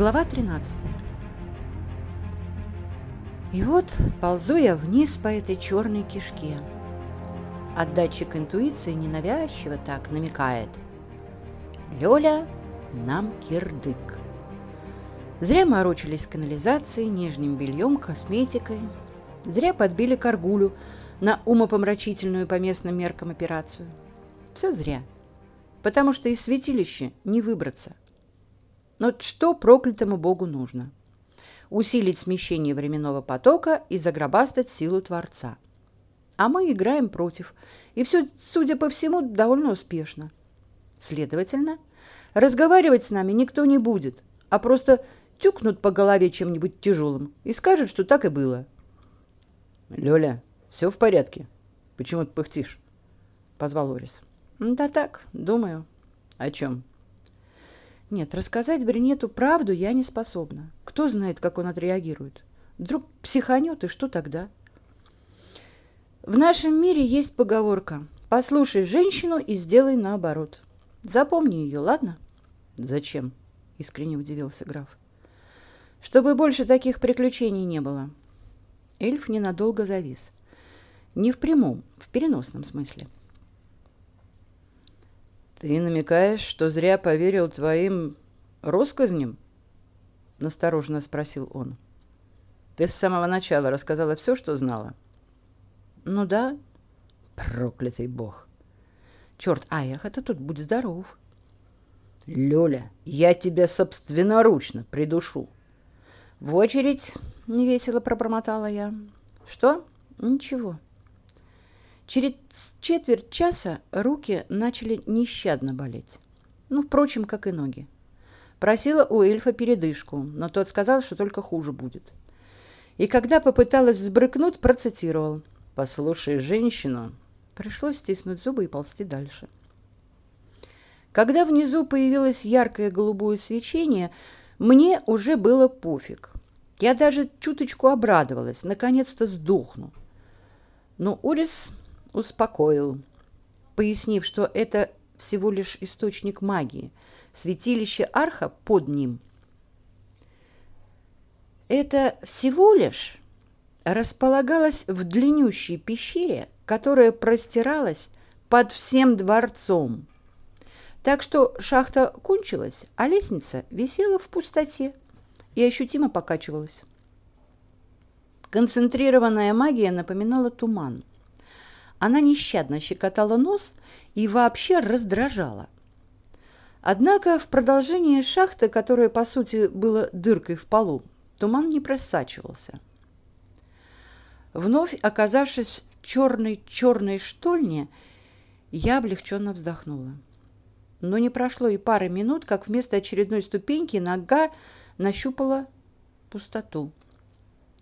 Глава 13. И вот ползу я вниз по этой черной кишке. А датчик интуиции ненавязчиво так намекает. Лёля, нам кирдык. Зря морочились канализацией, нижним бельем, косметикой. Зря подбили каргулю на умопомрачительную по местным меркам операцию. Все зря. Потому что из святилища не выбраться. Но что проклятому богу нужно? Усилить смещение временного потока и загробастать силу Творца. А мы играем против. И все, судя по всему, довольно успешно. Следовательно, разговаривать с нами никто не будет, а просто тюкнут по голове чем-нибудь тяжелым и скажут, что так и было. Лёля, все в порядке? Почему ты пыхтишь? Позвал Орис. Да так, думаю. О чем? Нет, рассказать Бринету правду я не способна. Кто знает, как он отреагирует. Вдруг психанет, и что тогда? В нашем мире есть поговорка «Послушай женщину и сделай наоборот». Запомни ее, ладно? Зачем? Искренне удивился граф. Чтобы больше таких приключений не было. Эльф ненадолго завис. Не в прямом, в переносном смысле. — ты намекаешь, что зря поверил твоим россказням? настороженно спросил он. Ты с самого начала рассказала все, что знала. Ну да. Проклятый бог. Черт, ах, это тут будь здоров. Лёля, я тебя собственноручно придушу. В очередь, невесело пробормотала я. Что? Ничего. Через четверть часа руки начали нещадно болеть. Ну, впрочем, как и ноги. Просила у эльфа передышку, но тот сказал, что только хуже будет. И когда попыталась взбрыкнуть, процитировал. «Послушай женщину». Пришлось стиснуть зубы и ползти дальше. Когда внизу появилось яркое голубое свечение, мне уже было пофиг. Я даже чуточку обрадовалась, наконец-то сдохну. Но Урис успокоил, пояснив, что это всего лишь источник магии, святилище Арха под ним. Это всего лишь располагалось в длиннющей пещере, которая простиралась под всем дворцом. Так что шахта кончилась, а лестница висела в пустоте и ощутимо покачивалась. Концентрированная магия напоминала туман. Она нещадно щекотала нос и вообще раздражала. Однако в продолжении шахты, которая по сути была дыркой в полу, туман не просачивался. Вновь оказавшись в черной-черной штольне, я облегченно вздохнула. Но не прошло и пары минут, как вместо очередной ступеньки нога нащупала пустоту.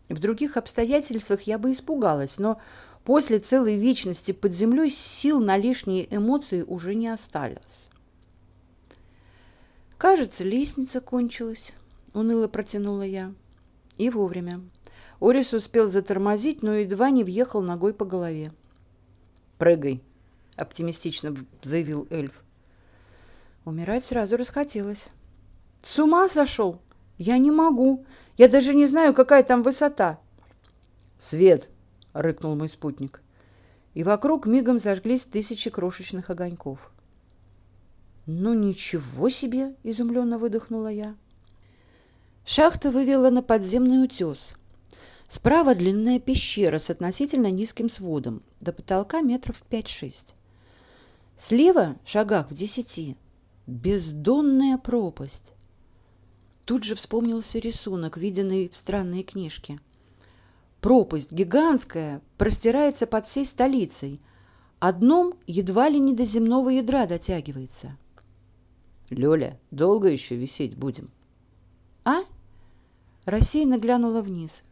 В других обстоятельствах я бы испугалась, но После целой вечности под землей сил на лишние эмоции уже не осталось. Кажется, лестница кончилась, уныло протянула я. И вовремя. Орис успел затормозить, но едва не въехал ногой по голове. Прыгай, оптимистично заявил эльф. Умирать сразу расхотелось. С ума сошел? Я не могу. Я даже не знаю, какая там высота. Свет, рыкнул мой спутник. И вокруг мигом зажглись тысячи крошечных огоньков. Ну ничего себе, изумленно выдохнула я. Шахта вывела на подземный утес. Справа длинная пещера с относительно низким сводом, до потолка метров пять-шесть. Слева, шагах в десяти, бездонная пропасть. Тут же вспомнился рисунок, виденный в странной книжке. Пропасть гигантская, простирается под всей столицей. Одном едва ли не до земного ядра дотягивается. Лёля, долго еще висеть будем? А? Рассеянно глянула вниз.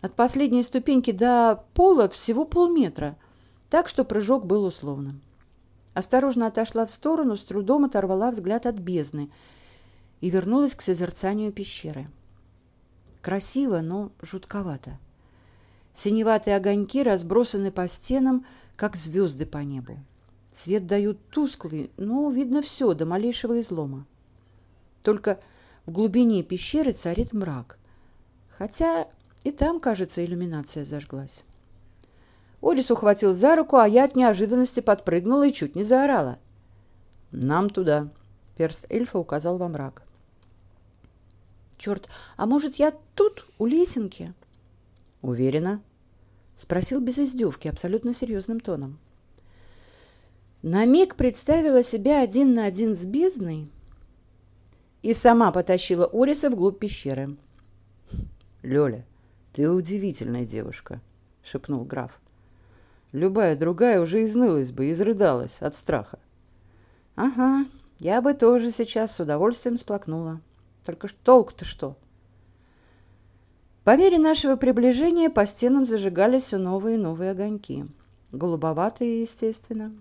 От последней ступеньки до пола всего полметра, так что прыжок был условным. Осторожно отошла в сторону, с трудом оторвала взгляд от бездны и вернулась к созерцанию пещеры. Красиво, но жутковато. Синеватые огоньки разбросаны по стенам, как звезды по небу. Свет дают тусклый, но видно все до малейшего излома. Только в глубине пещеры царит мрак. Хотя и там, кажется, иллюминация зажглась. Орис ухватил за руку, а я от неожиданности подпрыгнула и чуть не заорала. «Нам туда», — перст эльфа указал во мрак. «Черт, а может, я тут, у лесенки?» «Уверена?» — спросил без издевки, абсолютно серьезным тоном. На миг представила себя один на один с бездной и сама потащила Ориса вглубь пещеры. «Лёля, ты удивительная девушка», — шепнул граф. Любая другая уже изнылась бы, изрыдалась от страха. Ага, я бы тоже сейчас с удовольствием сплакнула. Только толк-то что? По мере нашего приближения по стенам зажигались все новые и новые огоньки. Голубоватые, естественно.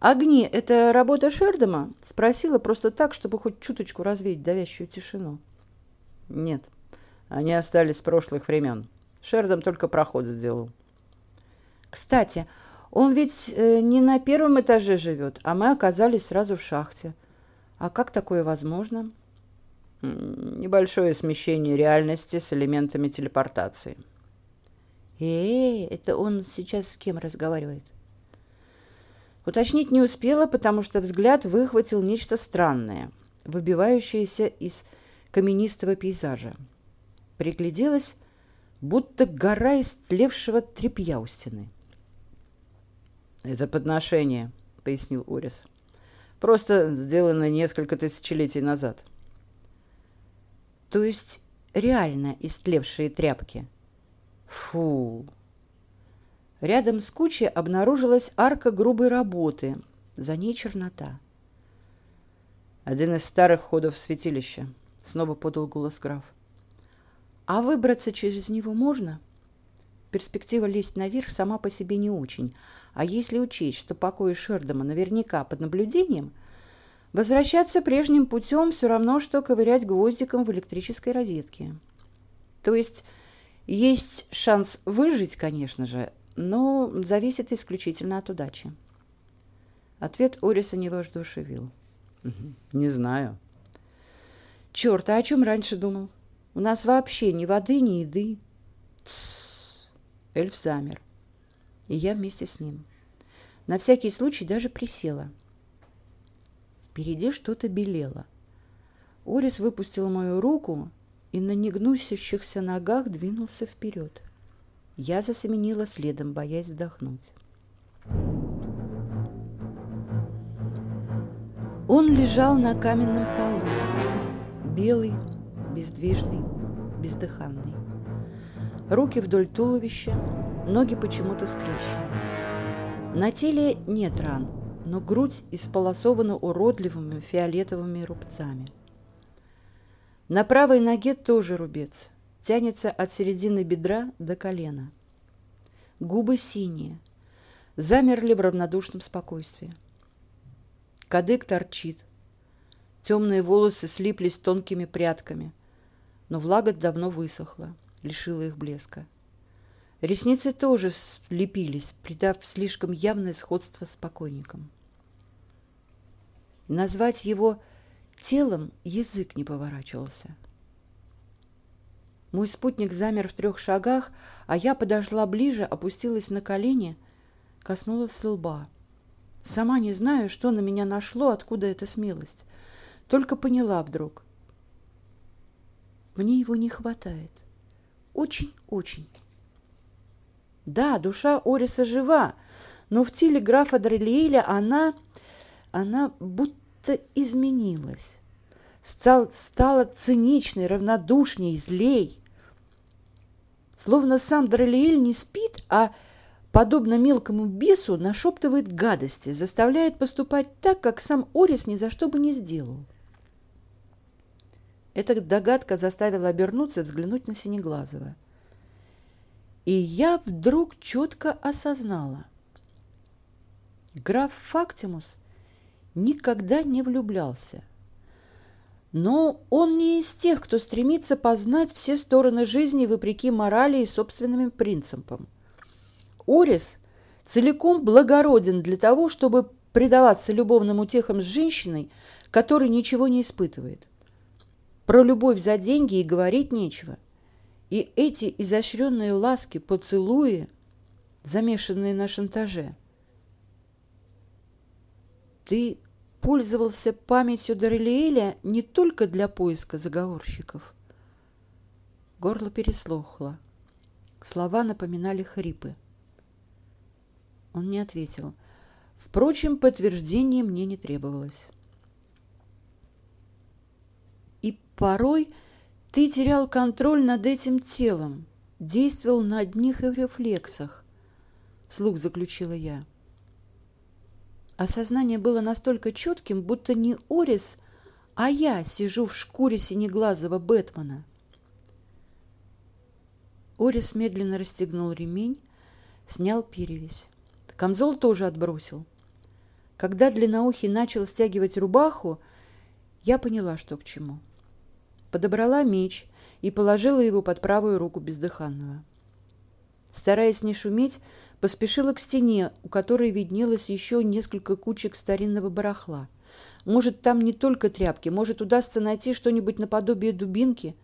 «Огни — это работа Шердома?» — спросила просто так, чтобы хоть чуточку развеять давящую тишину. «Нет, они остались с прошлых времен. Шердом только проход сделал». Кстати, он ведь э, не на первом этаже живет, а мы оказались сразу в шахте. А как такое возможно? Небольшое смещение реальности с элементами телепортации. Э, это он сейчас с кем разговаривает? Уточнить не успела, потому что взгляд выхватил нечто странное, выбивающееся из каменистого пейзажа. Пригляделась, будто гора истлевшего тряпья у стены. Это подношение, пояснил Орис. Просто сделано несколько тысячелетий назад. То есть реально истлевшие тряпки. Фу. Рядом с кучей обнаружилась арка грубой работы, за ней чернота. Один из старых ходов святилища, снова подал голос граф. А выбраться через него можно? Перспектива лезть наверх сама по себе не очень, а если учесть, что покои Шердома наверняка под наблюдением, возвращаться прежним путем все равно, что ковырять гвоздиком в электрической розетке. То есть есть шанс выжить, конечно же, но зависит исключительно от удачи. Ответ Ориса не воодушевил. Не знаю. Черт, а о чем раньше думал? У нас вообще ни воды, ни еды. Тссс. Эльф замер, и я вместе с ним. На всякий случай даже присела. Впереди что-то белело. Орис выпустил мою руку и на негнущихся ногах двинулся вперед. Я засеменила следом, боясь вдохнуть. Он лежал на каменном полу, белый, бездвижный, бездыханный. Руки вдоль туловища, ноги почему-то скрещены. На теле нет ран, но грудь исполосована уродливыми фиолетовыми рубцами. На правой ноге тоже рубец, тянется от середины бедра до колена. Губы синие, замерли в равнодушном спокойствии. Кадык торчит. Темные волосы слиплись тонкими прядками, но влага давно высохла лишила их блеска. Ресницы тоже слепились, придав слишком явное сходство с покойником. Назвать его телом язык не поворачивался. Мой спутник замер в трех шагах, а я подошла ближе, опустилась на колени, коснулась лба. Сама не знаю, что на меня нашло, откуда эта смелость. Только поняла вдруг. Мне его не хватает. Очень-очень. Да, душа Ориса жива, но в теле графа Дрелиэля она, она будто изменилась. Стал, стала циничной, равнодушней, злей. Словно сам Дрелиэль не спит, а, подобно мелкому бесу, нашептывает гадости, заставляет поступать так, как сам Орис ни за что бы не сделал. Эта догадка заставила обернуться и взглянуть на Синеглазого. И я вдруг четко осознала. Граф Фактимус никогда не влюблялся. Но он не из тех, кто стремится познать все стороны жизни вопреки морали и собственным принципам. Орис целиком благороден для того, чтобы предаваться любовным утехам с женщиной, которая ничего не испытывает. Про любовь за деньги и говорить нечего. И эти изощренные ласки, поцелуи, замешанные на шантаже. Ты пользовался памятью Дарелиэля не только для поиска заговорщиков. Горло переслохло. Слова напоминали хрипы. Он не ответил. Впрочем, подтверждения мне не требовалось. И порой ты терял контроль над этим телом, действовал на одних рефлексах, слух заключила я. Осознание было настолько четким, будто не Орис, а я сижу в шкуре синеглазого Бэтмена. Орис медленно расстегнул ремень, снял перевязь. Камзол тоже отбросил. Когда длинноухий начал стягивать рубаху, я поняла, что к чему. Подобрала меч и положила его под правую руку бездыханного. Стараясь не шуметь, поспешила к стене, у которой виднелось еще несколько кучек старинного барахла. Может, там не только тряпки, может, удастся найти что-нибудь наподобие дубинки.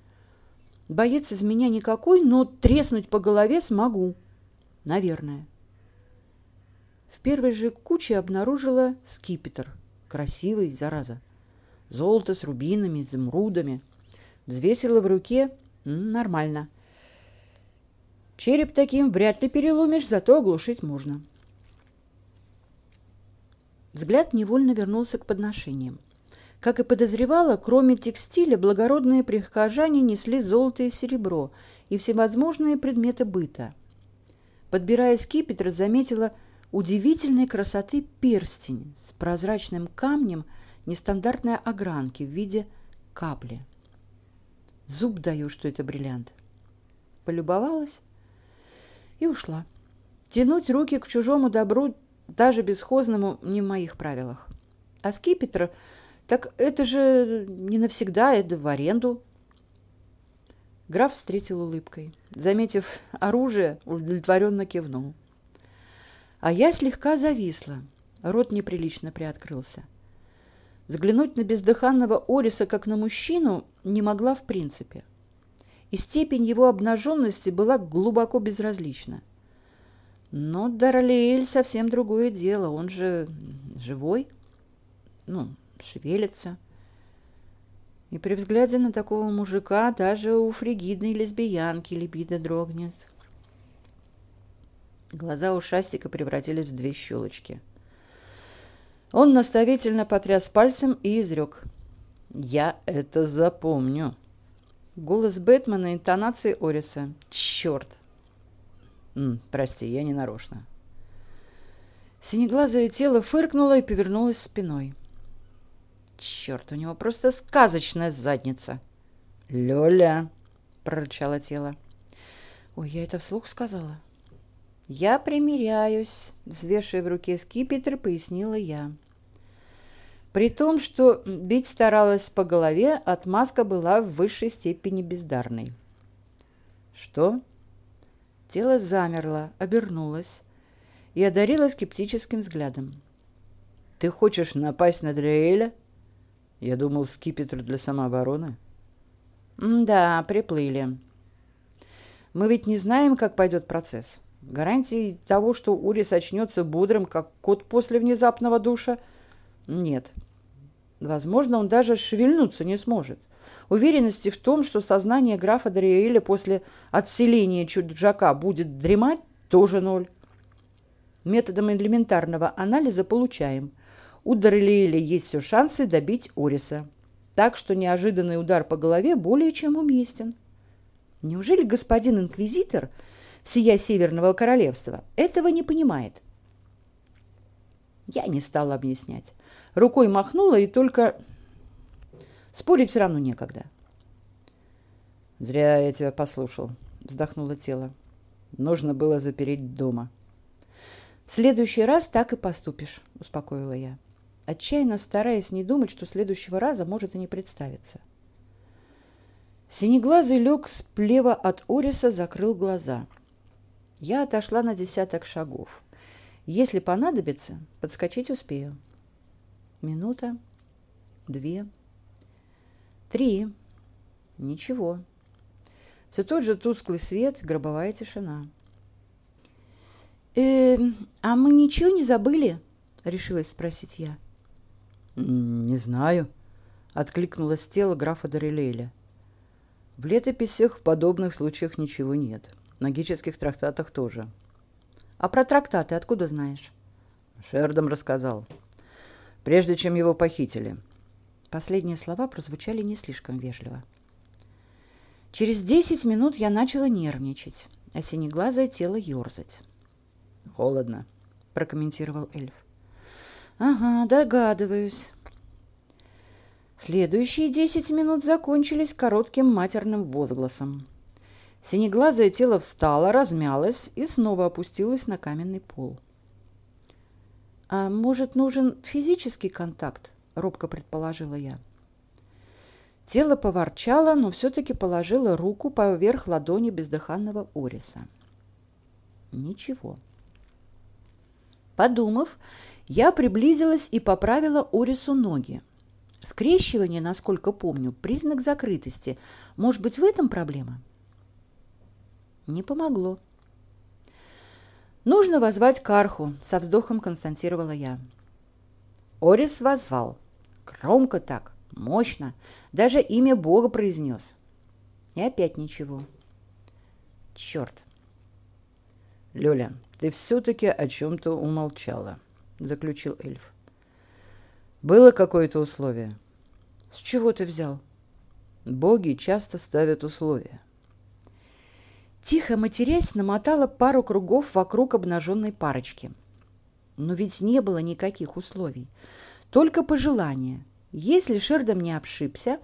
Боец из меня никакой, но треснуть по голове смогу. Наверное. В первой же куче обнаружила скипетр. Красивый, зараза. Золото с рубинами, изумрудами. Взвесила в руке. Нормально. Череп таким вряд ли переломишь, зато оглушить можно. Взгляд невольно вернулся к подношениям. Как и подозревала, кроме текстиля, благородные прихожане несли золото и серебро и всевозможные предметы быта. Подбирая скипетр, заметила – удивительной красоты перстень с прозрачным камнем нестандартной огранки в виде капли. Зуб даю, что это бриллиант. Полюбовалась и ушла. Тянуть руки к чужому добру, даже бесхозному, не в моих правилах. А скипетр, так это же не навсегда, это в аренду. Граф встретил улыбкой. Заметив оружие, удовлетворенно кивнул. А я слегка зависла. Рот неприлично приоткрылся. Взглянуть на бездыханного Ориса как на мужчину не могла в принципе. И степень его обнаженности была глубоко безразлична. Но Дарлиэль совсем другое дело. Он же живой, ну, шевелится. И при взгляде на такого мужика даже у фригидной лесбиянки либидо дрогнет. Глаза у Шастика превратились в две щелочки. Он наставительно потряс пальцем и изрек. «Я это запомню». Голос Бэтмена, интонации Ориса. «Черт!» М, «Прости, я не нарочно». Синеглазое тело фыркнуло и повернулось спиной. «Черт, у него просто сказочная задница!» «Лёля!» – прорычало тело. «Ой, я это вслух сказала?» «Я примиряюсь», — взвешивая в руке скипетр, пояснила я. При том, что бить старалась по голове, отмазка была в высшей степени бездарной. «Что?» Тело замерло, обернулось и одарило скептическим взглядом. «Ты хочешь напасть на Дриэля?» Я думал, скипетр для самообороны. «Да, приплыли. Мы ведь не знаем, как пойдет процесс». Гарантии того, что Урис очнется бодрым, как кот после внезапного душа, нет. Возможно, он даже шевельнуться не сможет. Уверенности в том, что сознание графа Дариэля после отселения чуджака будет дремать, тоже ноль. Методом элементарного анализа получаем. У Дариэля есть все шансы добить Ориса. Так что неожиданный удар по голове более чем уместен. Неужели господин инквизитор – всея Северного Королевства, этого не понимает. Я не стала объяснять. Рукой махнула и только... Спорить все равно некогда. «Зря я тебя послушал», — вздохнуло тело. «Нужно было запереть дома». «В следующий раз так и поступишь», — успокоила я, отчаянно стараясь не думать, что следующего раза может и не представиться. Синеглазый лег сплева от Ориса, закрыл глаза — я отошла на десяток шагов. Если понадобится, подскочить успею. Минута, две, три. Ничего. Все тот же тусклый свет, гробовая тишина. «Э, а мы ничего не забыли?» – решилась спросить я. «Не знаю», – откликнулось тело графа Дорелейля. «В летописях в подобных случаях ничего нет. Магических трактатах тоже». «А про трактаты откуда знаешь?» Шердом рассказал. Прежде чем его похитили. Последние слова прозвучали не слишком вежливо. Через десять минут я начала нервничать, а синеглазое тело ерзать. «Холодно», — прокомментировал эльф. «Ага, догадываюсь». Следующие десять минут закончились коротким матерным возгласом. Синеглазое тело встало, размялось и снова опустилось на каменный пол. «А может, нужен физический контакт?» – робко предположила я. Тело поворчало, но все-таки положило руку поверх ладони бездыханного Ориса. Ничего. Подумав, я приблизилась и поправила Орису ноги. Скрещивание, насколько помню, признак закрытости. Может быть, в этом проблема? Не помогло. Нужно возвать Карху, со вздохом констатировала я. Орис возвал. Громко так, мощно, даже имя Бога произнес. И опять ничего. Черт. Лёля, ты все-таки о чем-то умолчала, заключил эльф. Было какое-то условие? С чего ты взял? Боги часто ставят условия. Тихо матерясь, намотала пару кругов вокруг обнаженной парочки. Но ведь не было никаких условий, только пожелания. Если Шердом не обшибся,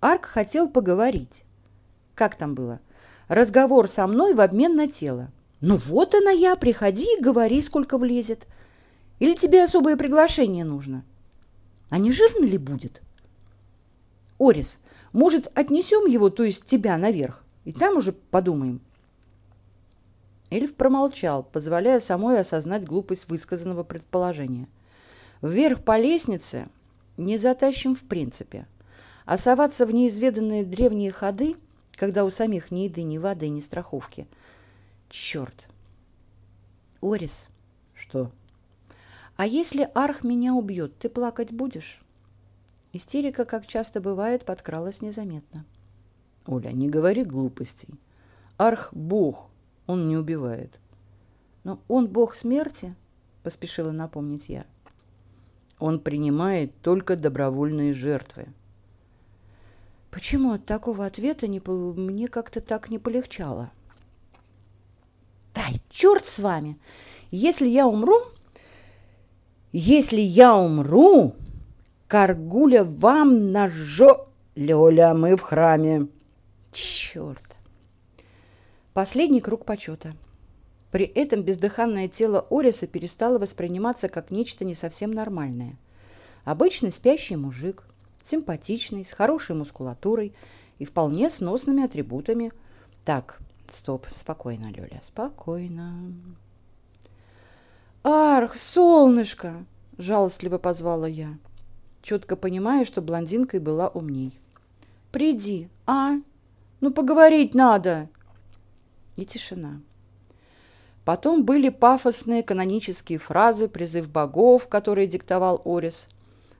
Арк хотел поговорить. Как там было? Разговор со мной в обмен на тело. Ну вот она я, приходи и говори, сколько влезет. Или тебе особое приглашение нужно? А не жирно ли будет? Орис, может, отнесем его, то есть тебя, наверх? И там уже подумаем. Эльф промолчал, позволяя самой осознать глупость высказанного предположения. Вверх по лестнице не затащим в принципе. А соваться в неизведанные древние ходы, когда у самих ни еды, ни воды, ни страховки. Черт! Орис. Что? А если Арх меня убьет, ты плакать будешь? Истерика, как часто бывает, подкралась незаметно. Оля, не говори глупостей. Арх – бог, он не убивает. Но он бог смерти, поспешила напомнить я. Он принимает только добровольные жертвы. Почему от такого ответа не, мне как-то так не полегчало? Дай, черт с вами! Если я умру, если я умру, Каргуля вам нажо... Лёля, мы в храме. Черт. Последний круг почета. При этом бездыханное тело Ориса перестало восприниматься как нечто не совсем нормальное. Обычный спящий мужик, симпатичный, с хорошей мускулатурой и вполне сносными атрибутами. Так, стоп, спокойно, Лёля, спокойно. «Арх, солнышко!» – жалостливо позвала я, четко понимая, что блондинкой была умней. «Приди, а? Ну, поговорить надо!» И тишина. Потом были пафосные канонические фразы, призыв богов, которые диктовал Орис,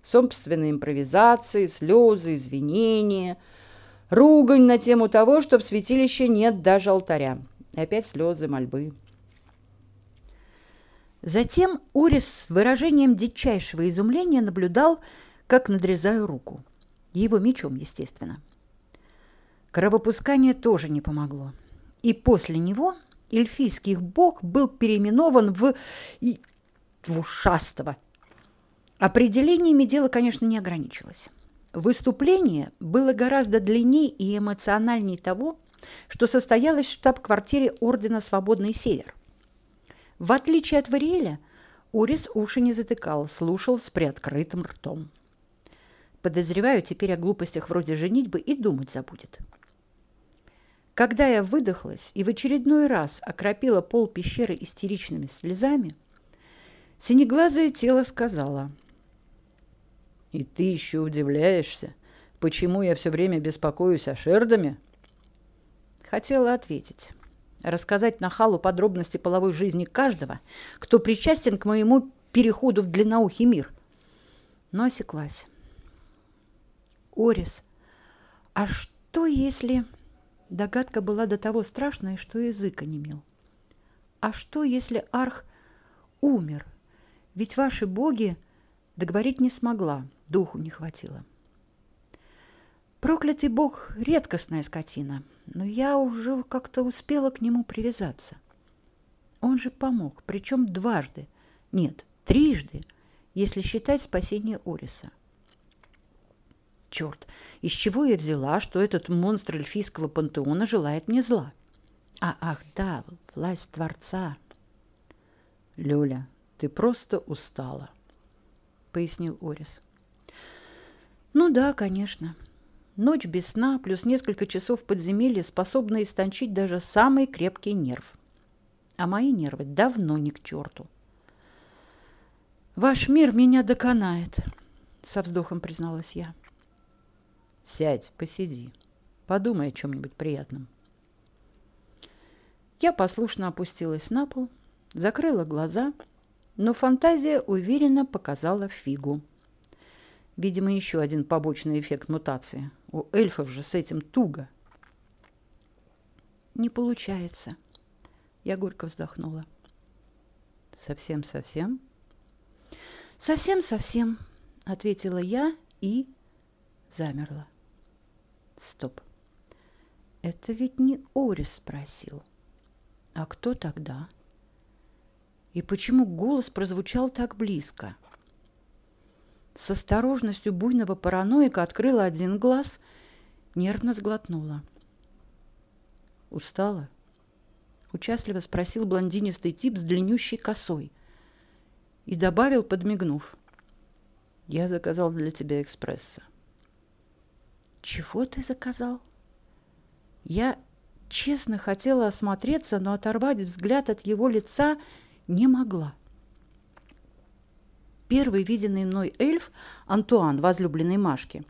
собственные импровизации, слезы, извинения, ругань на тему того, что в святилище нет даже алтаря. И опять слезы, мольбы. Затем Орис с выражением дичайшего изумления наблюдал, как надрезаю руку. Его мечом, естественно. Кровопускание тоже не помогло. И после него эльфийский бог был переименован в... в ушастого. Определениями дело, конечно, не ограничилось. Выступление было гораздо длиннее и эмоциональнее того, что состоялось в штаб-квартире Ордена Свободный Север. В отличие от Вариэля, Урис уши не затыкал, слушал с приоткрытым ртом. Подозреваю, теперь о глупостях вроде женитьбы и думать забудет. Когда я выдохлась и в очередной раз окропила пол пещеры истеричными слезами, синеглазое тело сказала. «И ты еще удивляешься, почему я все время беспокоюсь о Шердаме? Хотела ответить. Рассказать Нахалу подробности половой жизни каждого, кто причастен к моему переходу в длинноухий мир. Но осеклась. Орис, а что если... Догадка была до того страшная, что язык онемел. А что, если Арх умер? Ведь ваши боги договорить не смогла, духу не хватило. Проклятый бог – редкостная скотина, но я уже как-то успела к нему привязаться. Он же помог, причем дважды, нет, трижды, если считать спасение Ориса. Черт, из чего я взяла, что этот монстр эльфийского пантеона желает мне зла? А, ах, да, власть Творца. Люля, ты просто устала, пояснил Орис. Ну да, конечно. Ночь без сна плюс несколько часов в подземелье способны истончить даже самый крепкий нерв. А мои нервы давно не к черту. Ваш мир меня доконает, со вздохом призналась я. Сядь, посиди. Подумай о чем нибудь приятном. Я послушно опустилась на пол, закрыла глаза, но фантазия уверенно показала фигу. Видимо, еще один побочный эффект мутации. У эльфов же с этим туго. Не получается. Я горько вздохнула. Совсем-совсем? Совсем-совсем, ответила я и замерла. Стоп. Это ведь не Орис спросил. А кто тогда? И почему голос прозвучал так близко? С осторожностью буйного параноика открыла один глаз, нервно сглотнула. Устала? Участливо спросил блондинистый тип с длиннющей косой и добавил, подмигнув. Я заказал для тебя экспресса. Чего ты заказал? Я честно хотела осмотреться, но оторвать взгляд от его лица не могла. Первый виденный мной эльф, Антуан, возлюбленный Машки,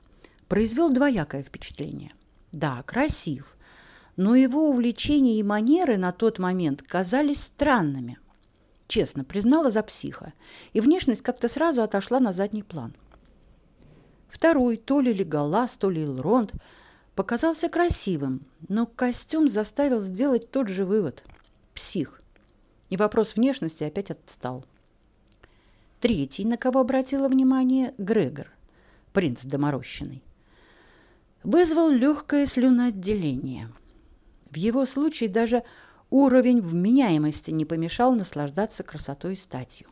произвел двоякое впечатление. Да, красив, но его увлечения и манеры на тот момент казались странными. Честно, признала за психа, и внешность как-то сразу отошла на задний план. Второй, то ли Леголас, то ли Элронд – показался красивым, но костюм заставил сделать тот же вывод. Псих. И вопрос внешности опять отстал. Третий, на кого обратила внимание, Грегор, принц доморощенный. Вызвал легкое слюноотделение. В его случае даже уровень вменяемости не помешал наслаждаться красотой и статью.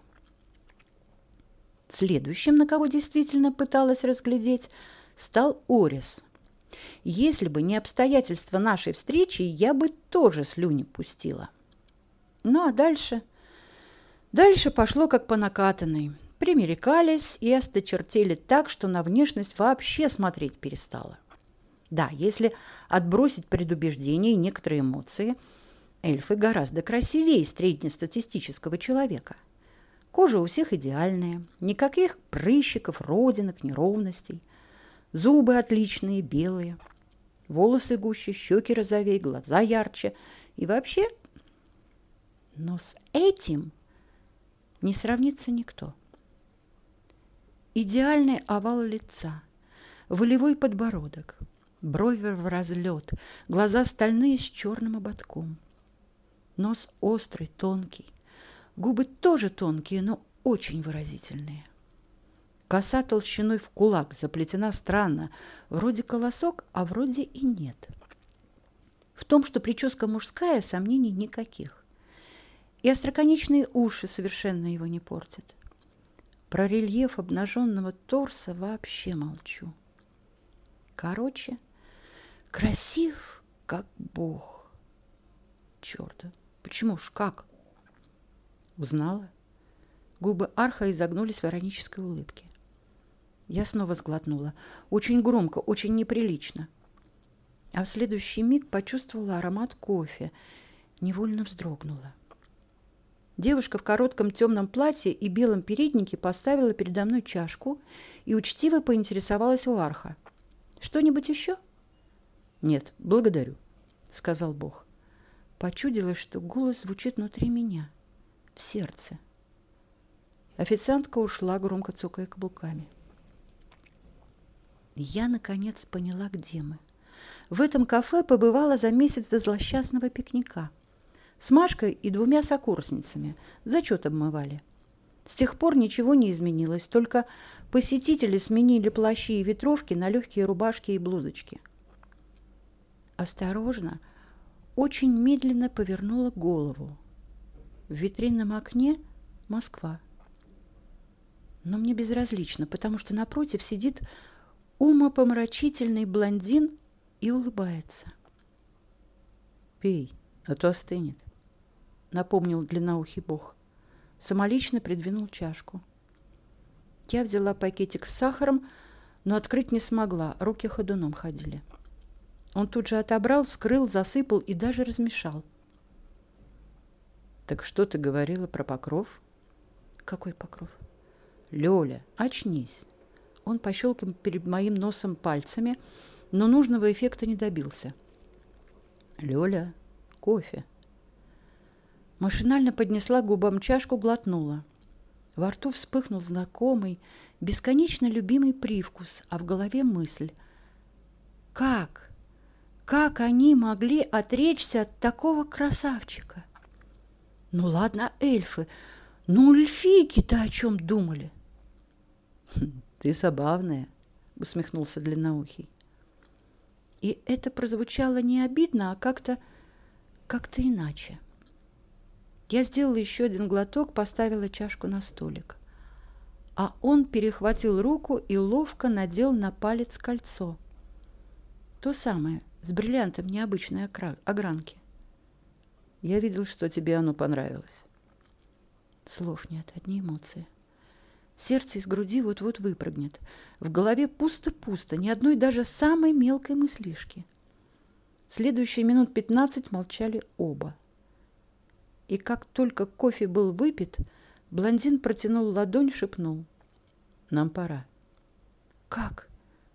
Следующим, на кого действительно пыталась разглядеть, стал Орис, если бы не обстоятельства нашей встречи, я бы тоже слюни пустила. Ну а дальше... Дальше пошло как по накатанной. Примерекались и осточертели так, что на внешность вообще смотреть перестала. Да, если отбросить предубеждения и некоторые эмоции, эльфы гораздо красивее среднестатистического человека. Кожа у всех идеальная, никаких прыщиков, родинок, неровностей. Зубы отличные, белые – волосы гуще, щеки розовее, глаза ярче. И вообще... Но с этим не сравнится никто. Идеальный овал лица, волевой подбородок, брови в разлет, глаза стальные с черным ободком. Нос острый, тонкий, губы тоже тонкие, но очень выразительные. Коса толщиной в кулак, заплетена странно. Вроде колосок, а вроде и нет. В том, что прическа мужская, сомнений никаких. И остроконечные уши совершенно его не портят. Про рельеф обнаженного торса вообще молчу. Короче, красив, как бог. Черт, почему ж как? Узнала? Губы Арха изогнулись в иронической улыбке. Я снова сглотнула. Очень громко, очень неприлично. А в следующий миг почувствовала аромат кофе. Невольно вздрогнула. Девушка в коротком темном платье и белом переднике поставила передо мной чашку и учтиво поинтересовалась у Арха. Что-нибудь еще? Нет, благодарю, сказал Бог. Почудилось, что голос звучит внутри меня, в сердце. Официантка ушла, громко цокая каблуками. Я, наконец, поняла, где мы. В этом кафе побывала за месяц до злосчастного пикника. С Машкой и двумя сокурсницами. Зачет обмывали. С тех пор ничего не изменилось, только посетители сменили плащи и ветровки на легкие рубашки и блузочки. Осторожно, очень медленно повернула голову. В витринном окне Москва. Но мне безразлично, потому что напротив сидит умопомрачительный блондин и улыбается. «Пей, а то остынет», — напомнил длинноухий бог. Самолично придвинул чашку. Я взяла пакетик с сахаром, но открыть не смогла, руки ходуном ходили. Он тут же отобрал, вскрыл, засыпал и даже размешал. «Так что ты говорила про покров?» «Какой покров?» «Лёля, очнись!» Он пощелкал перед моим носом пальцами, но нужного эффекта не добился. «Лёля, кофе». Машинально поднесла к губам чашку, глотнула. Во рту вспыхнул знакомый, бесконечно любимый привкус, а в голове мысль. Как? Как они могли отречься от такого красавчика? Ну ладно, эльфы, ну эльфийки-то о чем думали? Ты забавная, усмехнулся длинноухий. И это прозвучало не обидно, а как-то как-то иначе. Я сделала еще один глоток, поставила чашку на столик. А он перехватил руку и ловко надел на палец кольцо. То самое, с бриллиантом необычной огранки. Я видел, что тебе оно понравилось. Слов нет, одни эмоции. Сердце из груди вот-вот выпрыгнет. В голове пусто-пусто, ни одной даже самой мелкой мыслишки. Следующие минут пятнадцать молчали оба. И как только кофе был выпит, блондин протянул ладонь, шепнул. «Нам пора». «Как?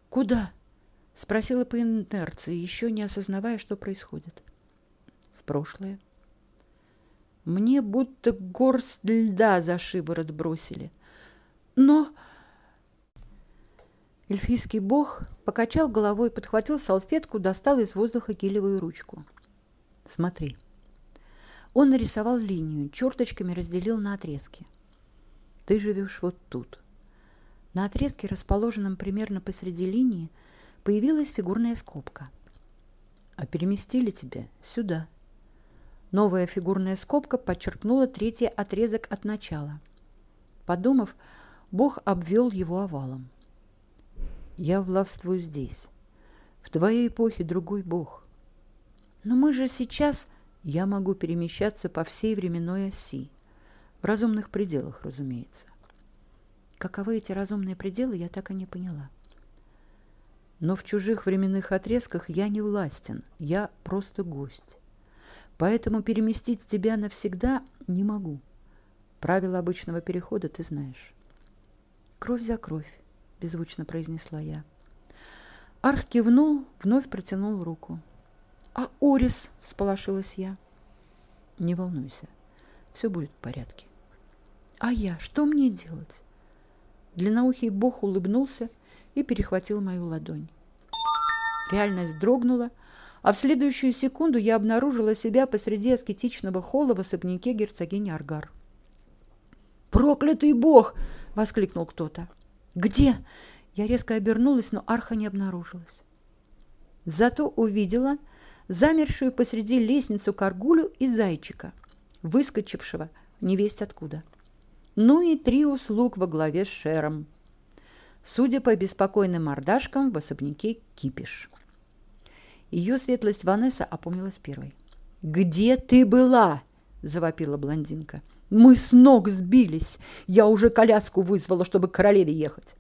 Куда?» — спросила по инерции, еще не осознавая, что происходит. «В прошлое». Мне будто горсть льда за шиворот бросили — но эльфийский бог покачал головой, подхватил салфетку, достал из воздуха гелевую ручку. Смотри. Он нарисовал линию, черточками разделил на отрезки. Ты живешь вот тут. На отрезке, расположенном примерно посреди линии, появилась фигурная скобка. А переместили тебя сюда. Новая фигурная скобка подчеркнула третий отрезок от начала. Подумав, Бог обвел его овалом. Я властвую здесь. В твоей эпохе другой Бог. Но мы же сейчас... Я могу перемещаться по всей временной оси. В разумных пределах, разумеется. Каковы эти разумные пределы, я так и не поняла. Но в чужих временных отрезках я не властен, я просто гость. Поэтому переместить тебя навсегда не могу. Правила обычного перехода ты знаешь. Кровь за кровь, беззвучно произнесла я. Арх кивнул, вновь протянул руку. А Орис, всполошилась я. Не волнуйся, все будет в порядке. А я, что мне делать? Длинноухий бог улыбнулся и перехватил мою ладонь. Реальность дрогнула, а в следующую секунду я обнаружила себя посреди аскетичного холла в особняке герцогини Аргар. «Проклятый бог!» — воскликнул кто-то. «Где?» Я резко обернулась, но арха не обнаружилась. Зато увидела замершую посреди лестницу Каргулю и зайчика, выскочившего невесть откуда. Ну и три услуг во главе с Шером. Судя по беспокойным мордашкам, в особняке кипиш. Ее светлость Ванесса опомнилась первой. «Где ты была?» – завопила блондинка. Мы с ног сбились. Я уже коляску вызвала, чтобы к королеве ехать.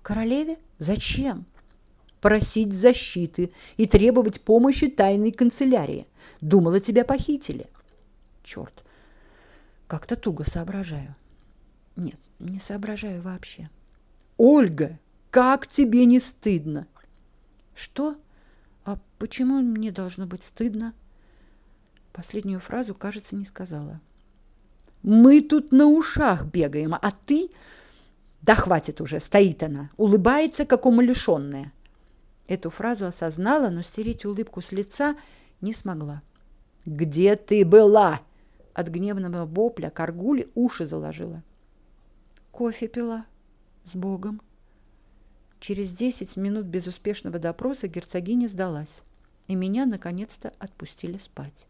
Королеве? Зачем? Просить защиты и требовать помощи тайной канцелярии. Думала, тебя похитили. Черт, как-то туго соображаю. Нет, не соображаю вообще. Ольга, как тебе не стыдно? Что? Почему мне должно быть стыдно? Последнюю фразу, кажется, не сказала. Мы тут на ушах бегаем, а ты... Да хватит уже, стоит она, улыбается, как умалишенная. Эту фразу осознала, но стереть улыбку с лица не смогла. «Где ты была?» От гневного вопля Каргули уши заложила. «Кофе пила. С Богом». Через десять минут безуспешного допроса герцогиня сдалась, и меня наконец-то отпустили спать.